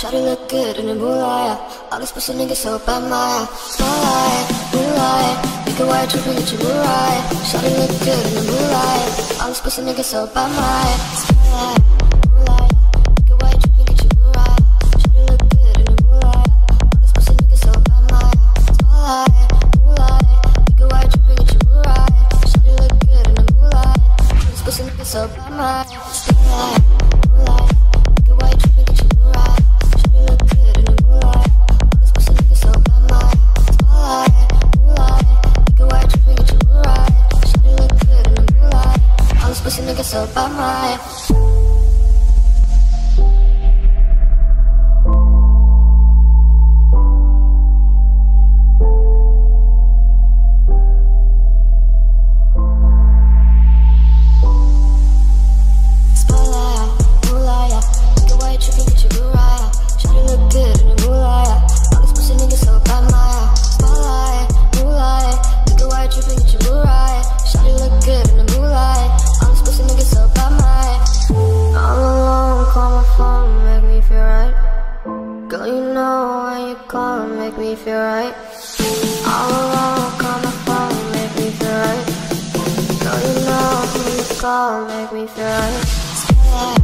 Try to look good in the moonlight All these pussy niggas so by my Spotlight, moonlight Nigga, why you tripping at your moonlight Try to look good in the moonlight All these pussy niggas so by my Spotlight. So bad, my Girl, you know when you call, make me feel right. All alone, call my phone, make me feel right. Girl, you know when you call, make me feel right.